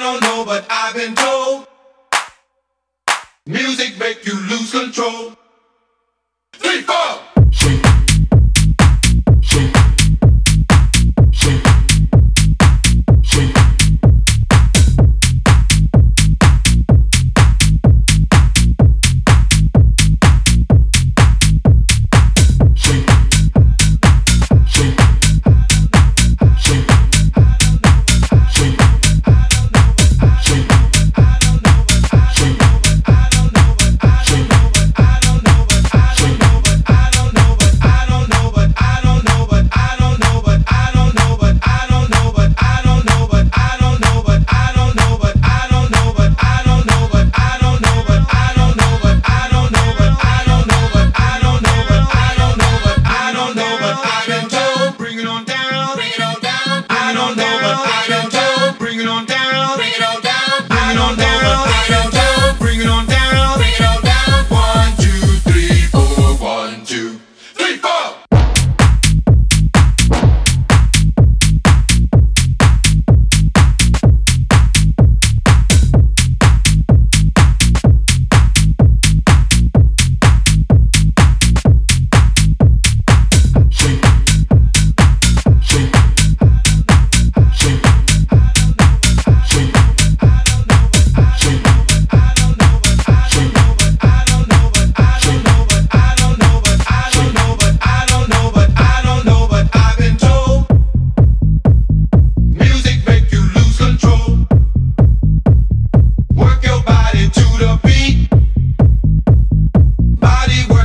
don't know, but I've been told Music make you lose control Three, four!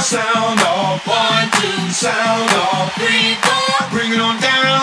sound off. One, two, sound off. Three, four, bring it on down.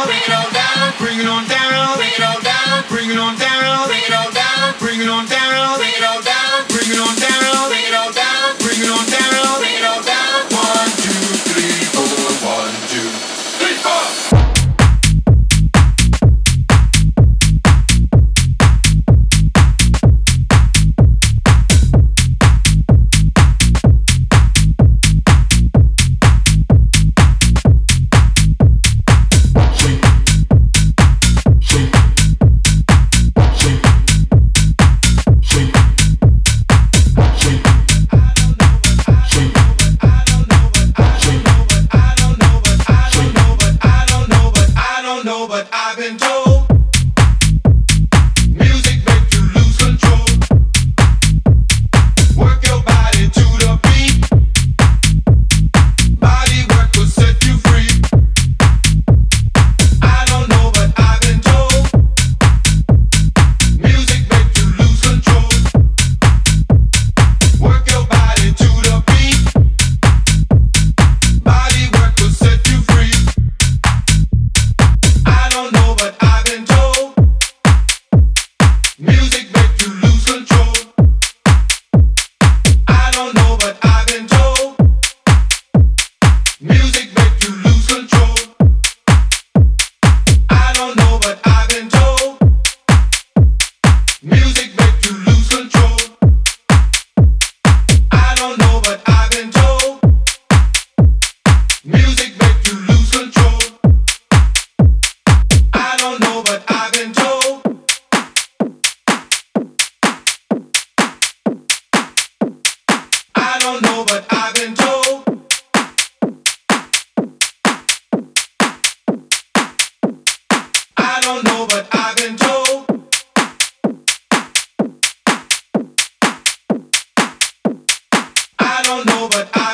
I've been told. but I